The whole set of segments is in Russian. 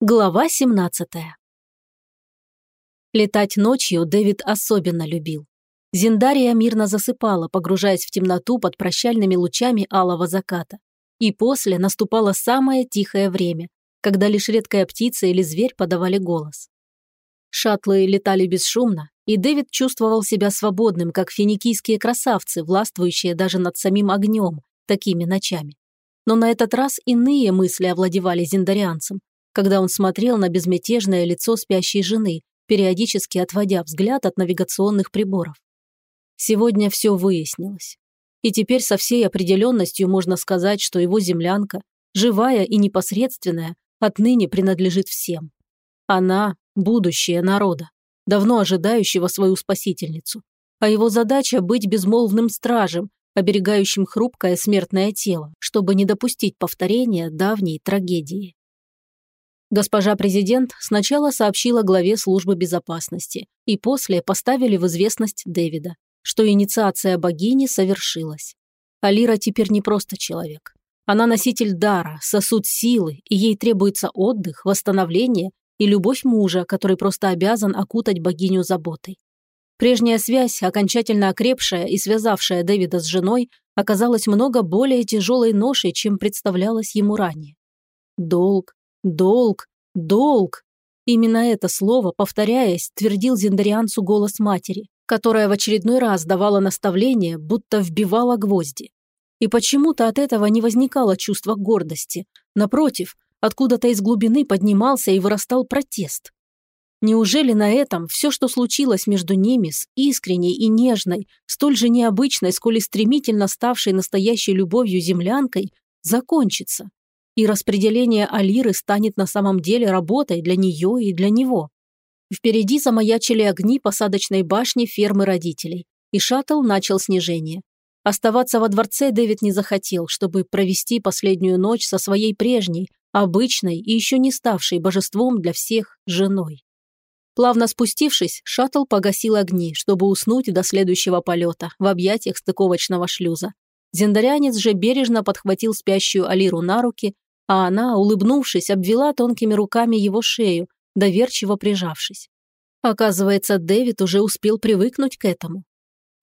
Глава 17 Летать ночью Дэвид особенно любил. Зиндария мирно засыпала, погружаясь в темноту под прощальными лучами алого заката. И после наступало самое тихое время, когда лишь редкая птица или зверь подавали голос. Шаттлы летали бесшумно, и Дэвид чувствовал себя свободным, как финикийские красавцы, властвующие даже над самим огнем, такими ночами. Но на этот раз иные мысли овладевали зиндарианцем, когда он смотрел на безмятежное лицо спящей жены, периодически отводя взгляд от навигационных приборов. Сегодня все выяснилось. И теперь со всей определенностью можно сказать, что его землянка, живая и непосредственная, отныне принадлежит всем. Она – будущее народа, давно ожидающего свою спасительницу. А его задача – быть безмолвным стражем, оберегающим хрупкое смертное тело, чтобы не допустить повторения давней трагедии. Госпожа президент сначала сообщила главе службы безопасности и после поставили в известность Дэвида, что инициация богини совершилась. Алира теперь не просто человек. Она носитель дара, сосуд силы, и ей требуется отдых, восстановление и любовь мужа, который просто обязан окутать богиню заботой. Прежняя связь, окончательно окрепшая и связавшая Дэвида с женой, оказалась много более тяжелой ношей, чем представлялось ему ранее. Долг, Долг, долг. Именно это слово, повторяясь, твердил зендарианцу голос матери, которая в очередной раз давала наставление, будто вбивала гвозди. И почему-то от этого не возникало чувства гордости. Напротив, откуда-то из глубины поднимался и вырастал протест. Неужели на этом все, что случилось между ними с искренней и нежной, столь же необычной, сколь и стремительно ставшей настоящей любовью землянкой, закончится? И распределение Алиры станет на самом деле работой для нее и для него. Впереди замаячили огни посадочной башни фермы родителей, и шаттл начал снижение. Оставаться во дворце Дэвид не захотел, чтобы провести последнюю ночь со своей прежней, обычной и еще не ставшей божеством для всех женой. Плавно спустившись, шаттл погасил огни, чтобы уснуть до следующего полета в объятиях стыковочного шлюза. Зендарянец же бережно подхватил спящую Алиру на руки а она, улыбнувшись, обвела тонкими руками его шею, доверчиво прижавшись. Оказывается, Дэвид уже успел привыкнуть к этому.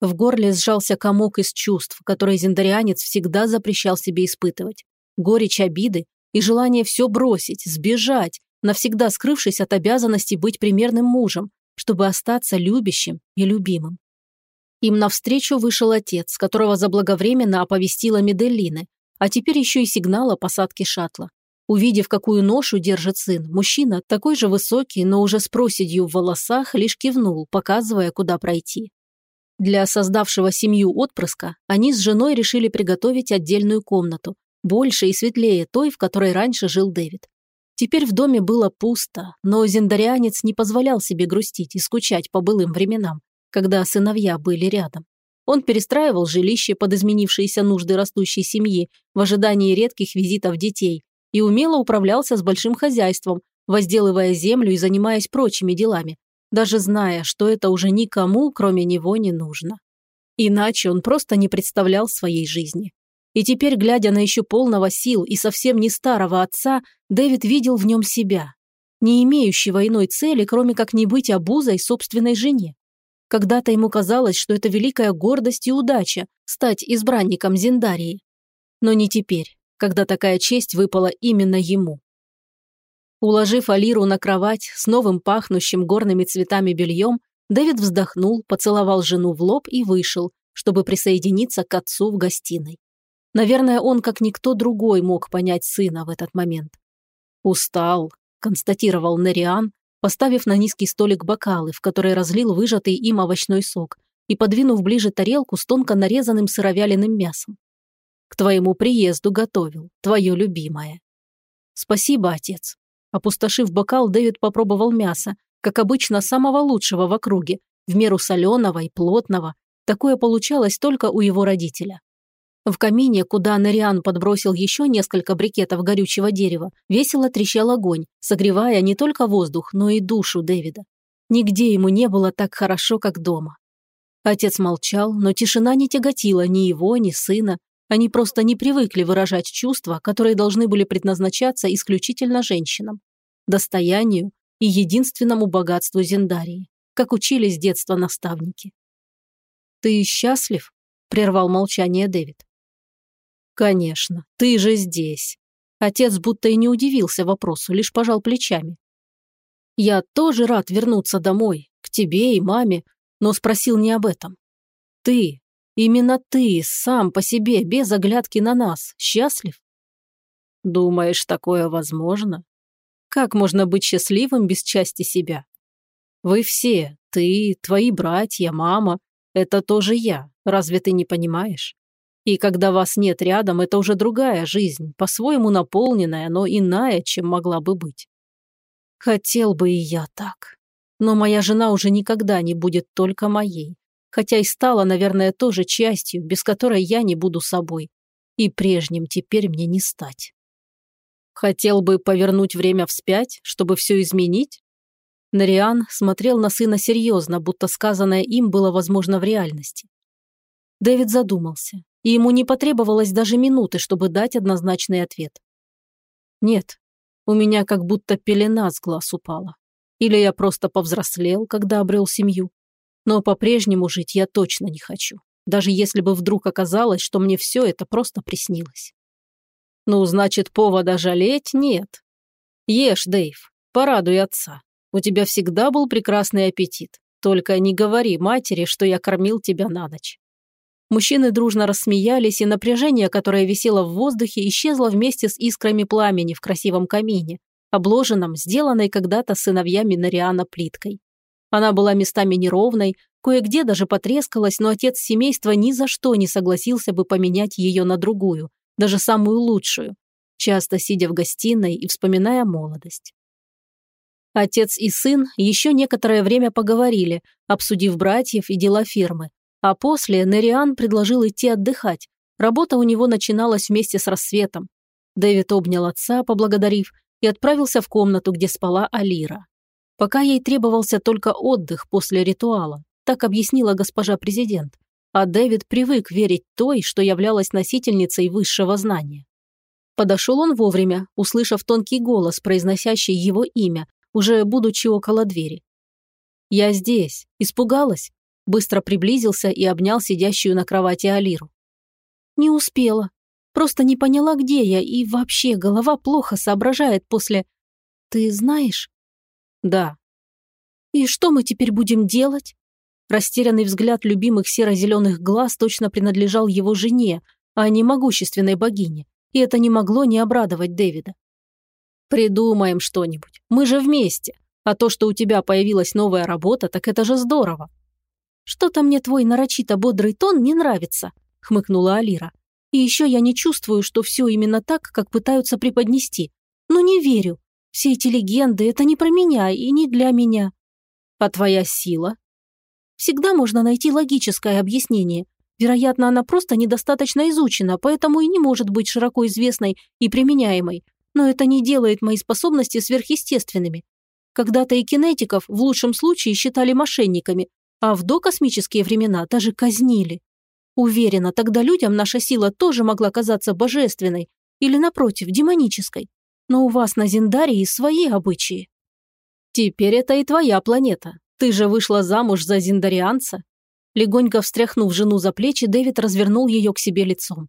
В горле сжался комок из чувств, которые зендарианец всегда запрещал себе испытывать. Горечь обиды и желание все бросить, сбежать, навсегда скрывшись от обязанности быть примерным мужем, чтобы остаться любящим и любимым. Им навстречу вышел отец, которого заблаговременно оповестила Меделлины, а теперь еще и сигнал о посадке шаттла. Увидев, какую ношу держит сын, мужчина, такой же высокий, но уже с проседью в волосах, лишь кивнул, показывая, куда пройти. Для создавшего семью отпрыска они с женой решили приготовить отдельную комнату, больше и светлее той, в которой раньше жил Дэвид. Теперь в доме было пусто, но зендарианец не позволял себе грустить и скучать по былым временам, когда сыновья были рядом. Он перестраивал жилище под изменившиеся нужды растущей семьи в ожидании редких визитов детей и умело управлялся с большим хозяйством, возделывая землю и занимаясь прочими делами, даже зная, что это уже никому, кроме него, не нужно. Иначе он просто не представлял своей жизни. И теперь, глядя на еще полного сил и совсем не старого отца, Дэвид видел в нем себя, не имеющего иной цели, кроме как не быть обузой собственной жене. Когда-то ему казалось, что это великая гордость и удача – стать избранником Зиндарии. Но не теперь, когда такая честь выпала именно ему. Уложив Алиру на кровать с новым пахнущим горными цветами бельем, Дэвид вздохнул, поцеловал жену в лоб и вышел, чтобы присоединиться к отцу в гостиной. Наверное, он, как никто другой, мог понять сына в этот момент. «Устал», – констатировал Нериан, поставив на низкий столик бокалы, в которые разлил выжатый им овощной сок, и подвинув ближе тарелку с тонко нарезанным сыровяленым мясом. «К твоему приезду готовил, твое любимое». «Спасибо, отец». Опустошив бокал, Дэвид попробовал мясо, как обычно, самого лучшего в округе, в меру соленого и плотного. Такое получалось только у его родителя. В камине, куда Нариан подбросил еще несколько брикетов горючего дерева, весело трещал огонь, согревая не только воздух, но и душу Дэвида. Нигде ему не было так хорошо, как дома. Отец молчал, но тишина не тяготила ни его, ни сына. Они просто не привыкли выражать чувства, которые должны были предназначаться исключительно женщинам. достоянию и единственному богатству Зендарии, как учили с детства наставники. «Ты счастлив?» – прервал молчание Дэвид. «Конечно, ты же здесь». Отец будто и не удивился вопросу, лишь пожал плечами. «Я тоже рад вернуться домой, к тебе и маме, но спросил не об этом. Ты, именно ты, сам по себе, без оглядки на нас, счастлив?» «Думаешь, такое возможно?» Как можно быть счастливым без части себя? Вы все, ты, твои братья, мама, это тоже я, разве ты не понимаешь? И когда вас нет рядом, это уже другая жизнь, по-своему наполненная, но иная, чем могла бы быть. Хотел бы и я так. Но моя жена уже никогда не будет только моей, хотя и стала, наверное, тоже частью, без которой я не буду собой. И прежним теперь мне не стать. Хотел бы повернуть время вспять, чтобы все изменить? Нариан смотрел на сына серьезно, будто сказанное им было возможно в реальности. Дэвид задумался, и ему не потребовалось даже минуты, чтобы дать однозначный ответ. «Нет, у меня как будто пелена с глаз упала. Или я просто повзрослел, когда обрел семью. Но по-прежнему жить я точно не хочу, даже если бы вдруг оказалось, что мне все это просто приснилось». Ну, значит, повода жалеть нет. Ешь, Дэйв, порадуй отца. У тебя всегда был прекрасный аппетит. Только не говори матери, что я кормил тебя на ночь. Мужчины дружно рассмеялись, и напряжение, которое висело в воздухе, исчезло вместе с искрами пламени в красивом камине, обложенном, сделанной когда-то сыновьями Нариана плиткой. Она была местами неровной, кое-где даже потрескалась, но отец семейства ни за что не согласился бы поменять ее на другую, даже самую лучшую, часто сидя в гостиной и вспоминая молодость. Отец и сын еще некоторое время поговорили, обсудив братьев и дела фирмы, а после Нериан предложил идти отдыхать. Работа у него начиналась вместе с рассветом. Дэвид обнял отца, поблагодарив, и отправился в комнату, где спала Алира. Пока ей требовался только отдых после ритуала, так объяснила госпожа президент а Дэвид привык верить той, что являлась носительницей высшего знания. Подошел он вовремя, услышав тонкий голос, произносящий его имя, уже будучи около двери. «Я здесь. Испугалась?» Быстро приблизился и обнял сидящую на кровати Алиру. «Не успела. Просто не поняла, где я, и вообще голова плохо соображает после... Ты знаешь?» «Да». «И что мы теперь будем делать?» Растерянный взгляд любимых серо-зеленых глаз точно принадлежал его жене, а не могущественной богине, и это не могло не обрадовать Дэвида. «Придумаем что-нибудь. Мы же вместе. А то, что у тебя появилась новая работа, так это же здорово». «Что-то мне твой нарочито бодрый тон не нравится», – хмыкнула Алира. «И еще я не чувствую, что все именно так, как пытаются преподнести. Ну не верю. Все эти легенды – это не про меня и не для меня». «А твоя сила?» Всегда можно найти логическое объяснение. Вероятно, она просто недостаточно изучена, поэтому и не может быть широко известной и применяемой. Но это не делает мои способности сверхъестественными. Когда-то и кинетиков в лучшем случае считали мошенниками, а в докосмические времена даже казнили. Уверена, тогда людям наша сила тоже могла казаться божественной или, напротив, демонической. Но у вас на Зиндарии свои обычаи. Теперь это и твоя планета, ты же вышла замуж за зиндарианца?» Легонько встряхнув жену за плечи, Дэвид развернул ее к себе лицом.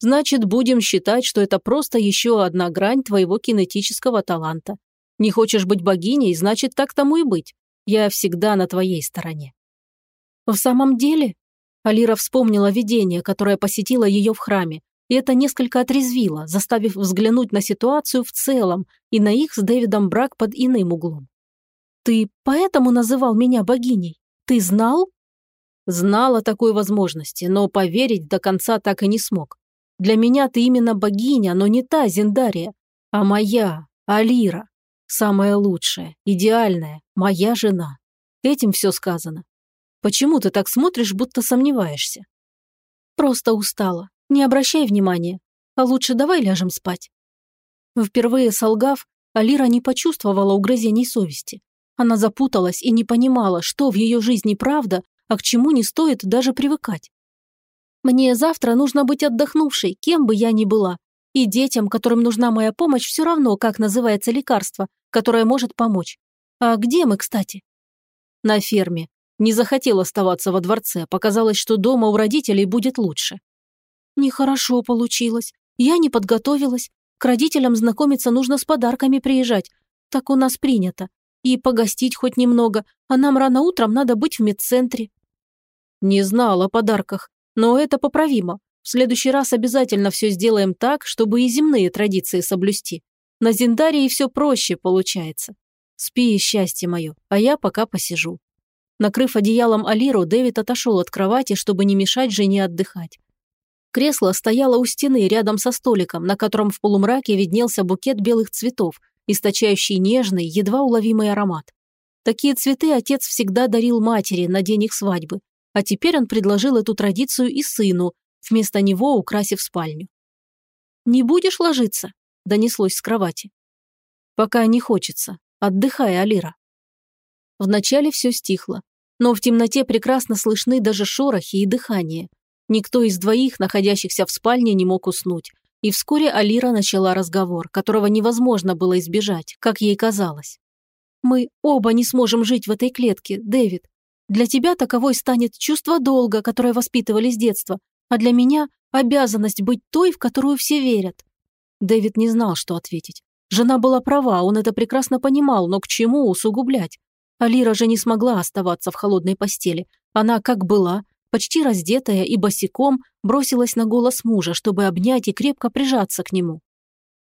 «Значит, будем считать, что это просто еще одна грань твоего кинетического таланта. Не хочешь быть богиней, значит, так тому и быть. Я всегда на твоей стороне». «В самом деле?» Алира вспомнила видение, которое посетило ее в храме, и это несколько отрезвило, заставив взглянуть на ситуацию в целом и на их с Дэвидом брак под иным углом. Ты поэтому называл меня богиней? Ты знал? Знал о такой возможности, но поверить до конца так и не смог. Для меня ты именно богиня, но не та Зиндария, а моя, Алира. Самая лучшая, идеальная, моя жена. Этим все сказано. Почему ты так смотришь, будто сомневаешься? Просто устала. Не обращай внимания. А лучше давай ляжем спать. Впервые солгав, Алира не почувствовала угрызений совести. Она запуталась и не понимала, что в ее жизни правда, а к чему не стоит даже привыкать. «Мне завтра нужно быть отдохнувшей, кем бы я ни была. И детям, которым нужна моя помощь, все равно, как называется лекарство, которое может помочь. А где мы, кстати? На ферме. Не захотел оставаться во дворце, показалось, что дома у родителей будет лучше. Нехорошо получилось. Я не подготовилась. К родителям знакомиться нужно с подарками приезжать. Так у нас принято. И погостить хоть немного, а нам рано утром надо быть в медцентре. Не знал о подарках, но это поправимо. В следующий раз обязательно все сделаем так, чтобы и земные традиции соблюсти. На Зиндарии все проще получается. Спи, счастье мое, а я пока посижу». Накрыв одеялом Алиру, Дэвид отошел от кровати, чтобы не мешать жене отдыхать. Кресло стояло у стены рядом со столиком, на котором в полумраке виднелся букет белых цветов, источающий нежный, едва уловимый аромат. Такие цветы отец всегда дарил матери на день их свадьбы, а теперь он предложил эту традицию и сыну, вместо него украсив спальню. «Не будешь ложиться?» – донеслось с кровати. «Пока не хочется. Отдыхай, Алира». Вначале все стихло, но в темноте прекрасно слышны даже шорохи и дыхание. Никто из двоих, находящихся в спальне, не мог уснуть, и вскоре Алира начала разговор, которого невозможно было избежать, как ей казалось. «Мы оба не сможем жить в этой клетке, Дэвид. Для тебя таковой станет чувство долга, которое воспитывали с детства, а для меня – обязанность быть той, в которую все верят». Дэвид не знал, что ответить. Жена была права, он это прекрасно понимал, но к чему усугублять? Алира же не смогла оставаться в холодной постели. Она, как была, почти раздетая и босиком, бросилась на голос мужа, чтобы обнять и крепко прижаться к нему.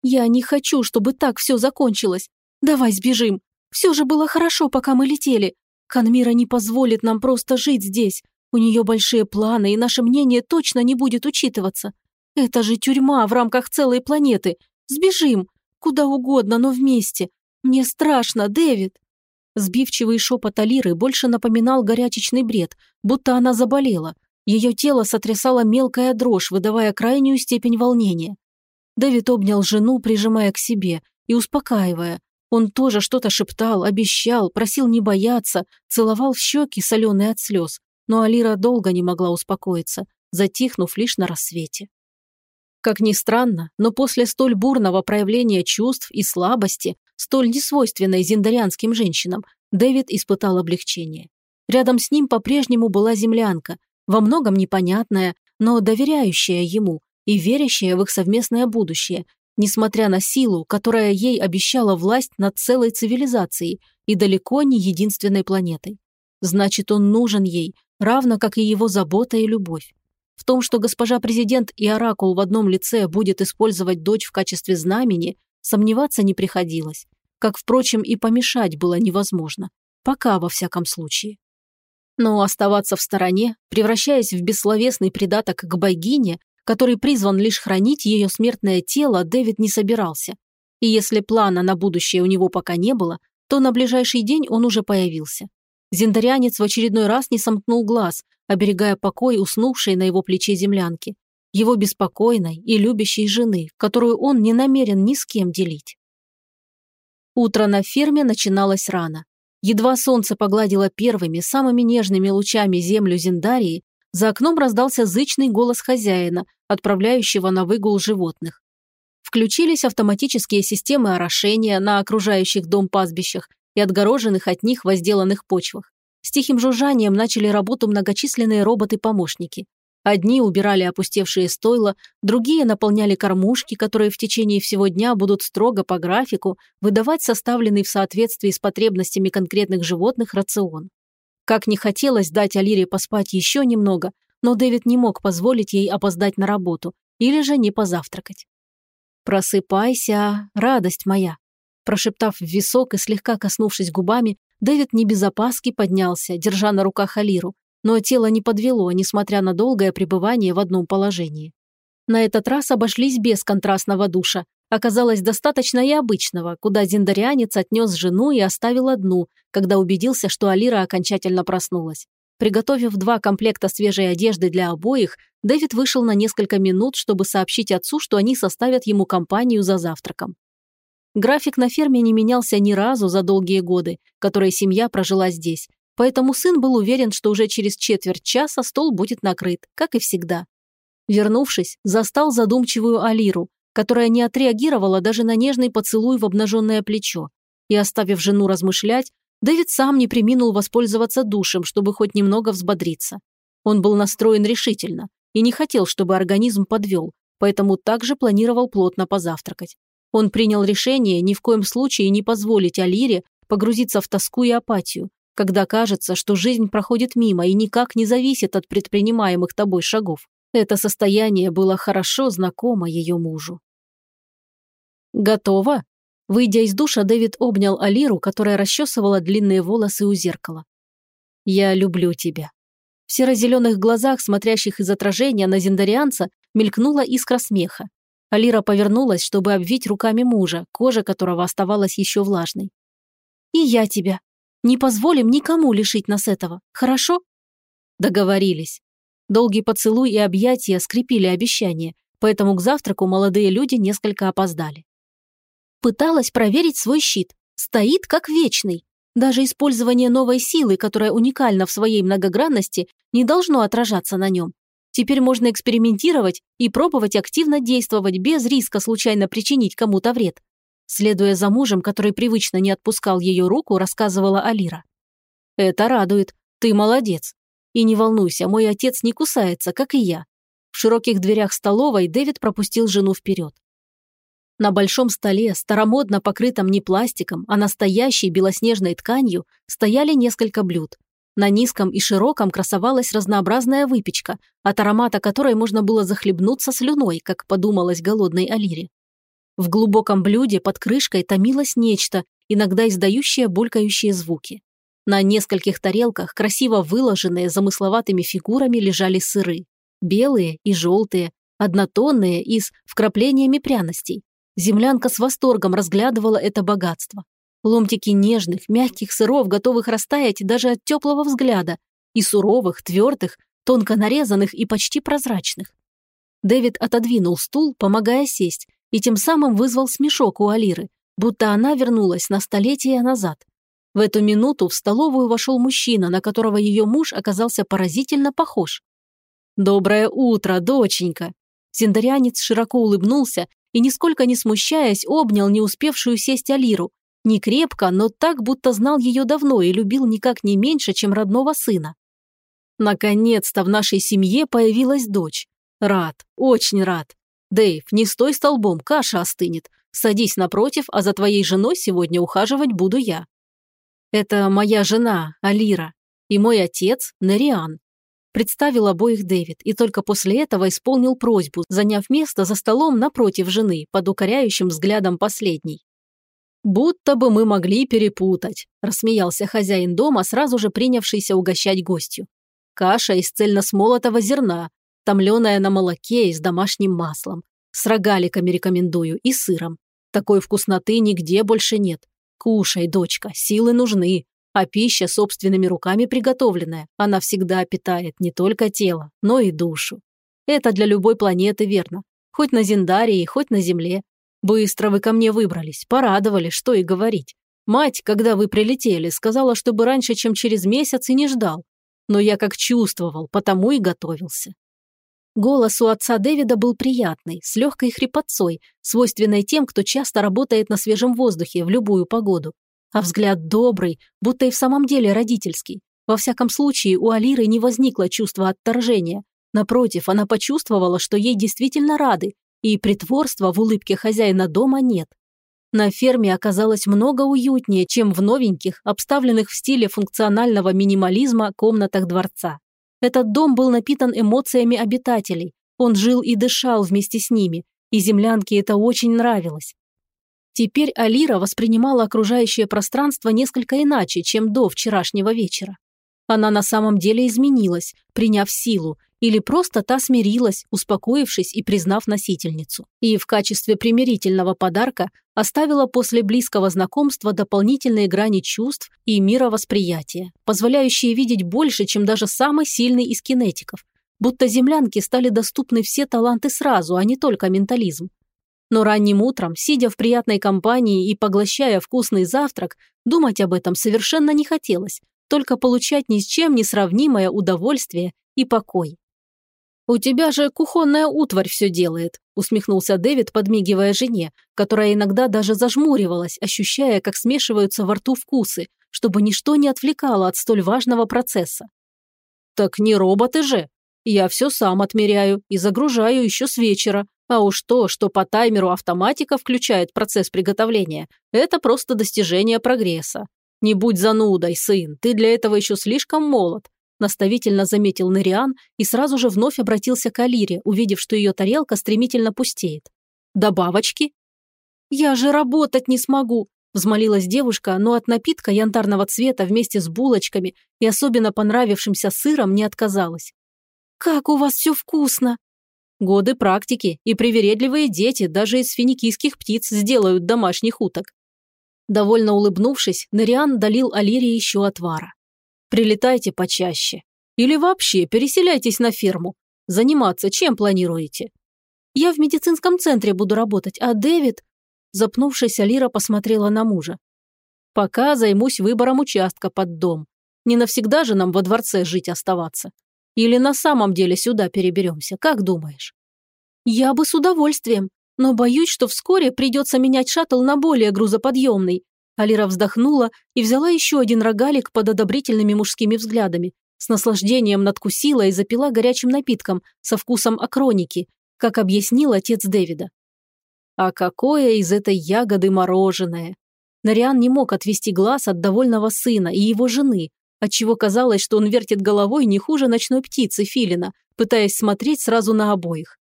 «Я не хочу, чтобы так все закончилось. Давай сбежим. Все же было хорошо, пока мы летели. Ханмира не позволит нам просто жить здесь. У нее большие планы, и наше мнение точно не будет учитываться. Это же тюрьма в рамках целой планеты. Сбежим. Куда угодно, но вместе. Мне страшно, Дэвид. Сбивчивый шепот Алиры больше напоминал горячечный бред, будто она заболела. Ее тело сотрясала мелкая дрожь, выдавая крайнюю степень волнения. Дэвид обнял жену, прижимая к себе и успокаивая, он тоже что-то шептал, обещал, просил не бояться, целовал в щеки, соленые от слез. Но Алира долго не могла успокоиться, затихнув лишь на рассвете. Как ни странно, но после столь бурного проявления чувств и слабости, столь несвойственной зиндарианским женщинам, Дэвид испытал облегчение. Рядом с ним по-прежнему была землянка, во многом непонятная, но доверяющая ему и верящая в их совместное будущее, несмотря на силу, которая ей обещала власть над целой цивилизацией и далеко не единственной планетой. Значит, он нужен ей, равно как и его забота и любовь. В том, что госпожа президент и оракул в одном лице будет использовать дочь в качестве знамени, сомневаться не приходилось. Как, впрочем, и помешать было невозможно. Пока, во всяком случае. Но оставаться в стороне, превращаясь в бессловесный придаток к богине, который призван лишь хранить ее смертное тело, Дэвид не собирался. И если плана на будущее у него пока не было, то на ближайший день он уже появился. Зиндарянец в очередной раз не сомкнул глаз, оберегая покой уснувшей на его плече землянки, его беспокойной и любящей жены, которую он не намерен ни с кем делить. Утро на ферме начиналось рано. Едва солнце погладило первыми, самыми нежными лучами землю Зиндарии, за окном раздался зычный голос хозяина, отправляющего на выгул животных. Включились автоматические системы орошения на окружающих дом пастбищах и отгороженных от них возделанных почвах. С тихим жужжанием начали работу многочисленные роботы-помощники. Одни убирали опустевшие стойла, другие наполняли кормушки, которые в течение всего дня будут строго по графику выдавать составленный в соответствии с потребностями конкретных животных рацион. Как не хотелось дать Алире поспать еще немного, но Дэвид не мог позволить ей опоздать на работу или же не позавтракать. «Просыпайся, радость моя!» Прошептав в висок и слегка коснувшись губами, Дэвид не без опаски поднялся, держа на руках Алиру, но тело не подвело, несмотря на долгое пребывание в одном положении. На этот раз обошлись без контрастного душа, оказалось достаточно и обычного, куда зиндарианец отнес жену и оставил одну, когда убедился, что Алира окончательно проснулась. Приготовив два комплекта свежей одежды для обоих, Дэвид вышел на несколько минут, чтобы сообщить отцу, что они составят ему компанию за завтраком. График на ферме не менялся ни разу за долгие годы, которые семья прожила здесь, поэтому сын был уверен, что уже через четверть часа стол будет накрыт, как и всегда. Вернувшись, застал задумчивую Алиру, которая не отреагировала даже на нежный поцелуй в обнаженное плечо. И оставив жену размышлять, Дэвид сам не приминул воспользоваться душем, чтобы хоть немного взбодриться. Он был настроен решительно и не хотел, чтобы организм подвел, поэтому также планировал плотно позавтракать. Он принял решение ни в коем случае не позволить Алире погрузиться в тоску и апатию, когда кажется, что жизнь проходит мимо и никак не зависит от предпринимаемых тобой шагов. Это состояние было хорошо знакомо ее мужу. «Готово?» Выйдя из душа, Дэвид обнял Алиру, которая расчесывала длинные волосы у зеркала. «Я люблю тебя». В серо-зеленых глазах, смотрящих из отражения на зендарианца, мелькнула искра смеха. Алира повернулась, чтобы обвить руками мужа, кожа которого оставалась еще влажной. «И я тебя. Не позволим никому лишить нас этого, хорошо?» Договорились. Долгий поцелуй и объятия скрепили обещание, поэтому к завтраку молодые люди несколько опоздали. Пыталась проверить свой щит. Стоит как вечный. Даже использование новой силы, которая уникальна в своей многогранности, не должно отражаться на нем. Теперь можно экспериментировать и пробовать активно действовать без риска случайно причинить кому-то вред. Следуя за мужем, который привычно не отпускал ее руку, рассказывала Алира. «Это радует. Ты молодец. И не волнуйся, мой отец не кусается, как и я». В широких дверях столовой Дэвид пропустил жену вперед. На большом столе, старомодно покрытом не пластиком, а настоящей белоснежной тканью, стояли несколько блюд. На низком и широком красовалась разнообразная выпечка, от аромата которой можно было захлебнуться слюной, как подумалось голодной Алире. В глубоком блюде под крышкой томилось нечто, иногда издающее булькающие звуки. На нескольких тарелках, красиво выложенные замысловатыми фигурами, лежали сыры. Белые и желтые, однотонные и с вкраплениями пряностей. Землянка с восторгом разглядывала это богатство. Ломтики нежных, мягких сыров, готовых растаять даже от теплого взгляда, и суровых, твердых, тонко нарезанных и почти прозрачных. Дэвид отодвинул стул, помогая сесть, и тем самым вызвал смешок у Алиры, будто она вернулась на столетия назад. В эту минуту в столовую вошел мужчина, на которого ее муж оказался поразительно похож. «Доброе утро, доченька!» Зиндарянец широко улыбнулся и, нисколько не смущаясь, обнял не успевшую сесть Алиру. Не крепко, но так, будто знал ее давно и любил никак не меньше, чем родного сына. Наконец-то в нашей семье появилась дочь. Рад, очень рад. Дэйв, не стой столбом, каша остынет. Садись напротив, а за твоей женой сегодня ухаживать буду я. Это моя жена, Алира, и мой отец, Нериан. Представил обоих Дэвид и только после этого исполнил просьбу, заняв место за столом напротив жены, под укоряющим взглядом последней. «Будто бы мы могли перепутать», – рассмеялся хозяин дома, сразу же принявшийся угощать гостью. «Каша из цельносмолотого зерна, томленая на молоке и с домашним маслом. С рогаликами рекомендую и сыром. Такой вкусноты нигде больше нет. Кушай, дочка, силы нужны, а пища собственными руками приготовленная, она всегда питает не только тело, но и душу. Это для любой планеты верно. Хоть на Зиндарии, хоть на Земле. Быстро вы ко мне выбрались, порадовали, что и говорить. Мать, когда вы прилетели, сказала, чтобы раньше, чем через месяц, и не ждал. Но я как чувствовал, потому и готовился. Голос у отца Дэвида был приятный, с легкой хрипотцой, свойственной тем, кто часто работает на свежем воздухе в любую погоду. А взгляд добрый, будто и в самом деле родительский. Во всяком случае, у Алиры не возникло чувства отторжения. Напротив, она почувствовала, что ей действительно рады, и притворства в улыбке хозяина дома нет. На ферме оказалось много уютнее, чем в новеньких, обставленных в стиле функционального минимализма комнатах дворца. Этот дом был напитан эмоциями обитателей, он жил и дышал вместе с ними, и землянке это очень нравилось. Теперь Алира воспринимала окружающее пространство несколько иначе, чем до вчерашнего вечера. Она на самом деле изменилась, приняв силу, или просто та смирилась, успокоившись и признав носительницу. И в качестве примирительного подарка оставила после близкого знакомства дополнительные грани чувств и мировосприятия, позволяющие видеть больше, чем даже самый сильный из кинетиков. Будто землянке стали доступны все таланты сразу, а не только ментализм. Но ранним утром, сидя в приятной компании и поглощая вкусный завтрак, думать об этом совершенно не хотелось, только получать ни с чем не сравнимое удовольствие и покой. «У тебя же кухонная утварь все делает», усмехнулся Дэвид, подмигивая жене, которая иногда даже зажмуривалась, ощущая, как смешиваются во рту вкусы, чтобы ничто не отвлекало от столь важного процесса. «Так не роботы же. Я все сам отмеряю и загружаю еще с вечера, а уж то, что по таймеру автоматика включает процесс приготовления, это просто достижение прогресса. Не будь занудой, сын, ты для этого еще слишком молод наставительно заметил Нериан и сразу же вновь обратился к Алире, увидев, что ее тарелка стремительно пустеет. «Добавочки?» «Я же работать не смогу», – взмолилась девушка, но от напитка янтарного цвета вместе с булочками и особенно понравившимся сыром не отказалась. «Как у вас все вкусно!» Годы практики и привередливые дети даже из финикийских птиц сделают домашних уток. Довольно улыбнувшись, Нериан долил Алире еще отвара. Прилетайте почаще. Или вообще переселяйтесь на ферму. Заниматься чем планируете? Я в медицинском центре буду работать, а Дэвид...» Запнувшись, Алира посмотрела на мужа. «Пока займусь выбором участка под дом. Не навсегда же нам во дворце жить оставаться. Или на самом деле сюда переберемся, как думаешь?» «Я бы с удовольствием, но боюсь, что вскоре придется менять шаттл на более грузоподъемный, Алира вздохнула и взяла еще один рогалик под одобрительными мужскими взглядами. С наслаждением надкусила и запила горячим напитком со вкусом акроники, как объяснил отец Дэвида. А какое из этой ягоды мороженое! Нариан не мог отвести глаз от довольного сына и его жены, отчего казалось, что он вертит головой не хуже ночной птицы Филина, пытаясь смотреть сразу на обоих.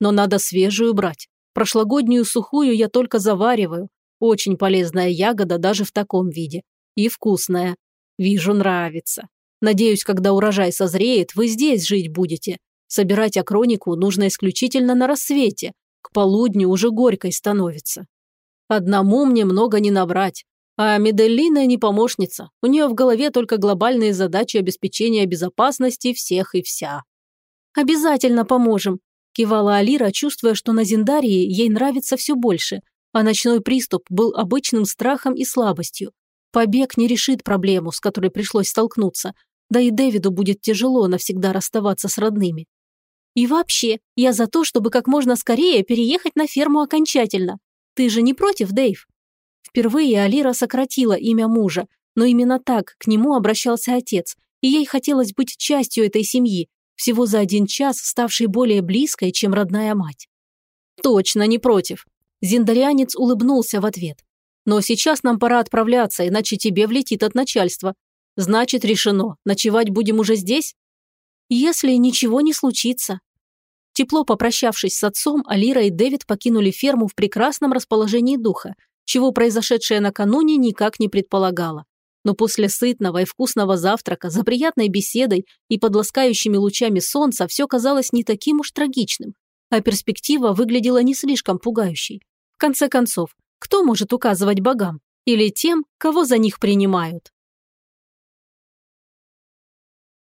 Но надо свежую брать. Прошлогоднюю сухую я только завариваю, очень полезная ягода даже в таком виде. И вкусная. Вижу, нравится. Надеюсь, когда урожай созреет, вы здесь жить будете. Собирать окронику нужно исключительно на рассвете. К полудню уже горькой становится. Одному мне много не набрать. А Меделлина не помощница. У нее в голове только глобальные задачи обеспечения безопасности всех и вся. «Обязательно поможем», – кивала Алира, чувствуя, что на Зиндарии ей нравится все больше – а ночной приступ был обычным страхом и слабостью. Побег не решит проблему, с которой пришлось столкнуться, да и Дэвиду будет тяжело навсегда расставаться с родными. И вообще, я за то, чтобы как можно скорее переехать на ферму окончательно. Ты же не против, Дэйв? Впервые Алира сократила имя мужа, но именно так к нему обращался отец, и ей хотелось быть частью этой семьи, всего за один час ставшей более близкой, чем родная мать. Точно не против. Зиндарианец улыбнулся в ответ. «Но сейчас нам пора отправляться, иначе тебе влетит от начальства. Значит, решено, ночевать будем уже здесь?» «Если ничего не случится». Тепло попрощавшись с отцом, Алира и Дэвид покинули ферму в прекрасном расположении духа, чего произошедшее накануне никак не предполагало. Но после сытного и вкусного завтрака, за приятной беседой и под ласкающими лучами солнца все казалось не таким уж трагичным, а перспектива выглядела не слишком пугающей. В конце концов, кто может указывать богам? Или тем, кого за них принимают?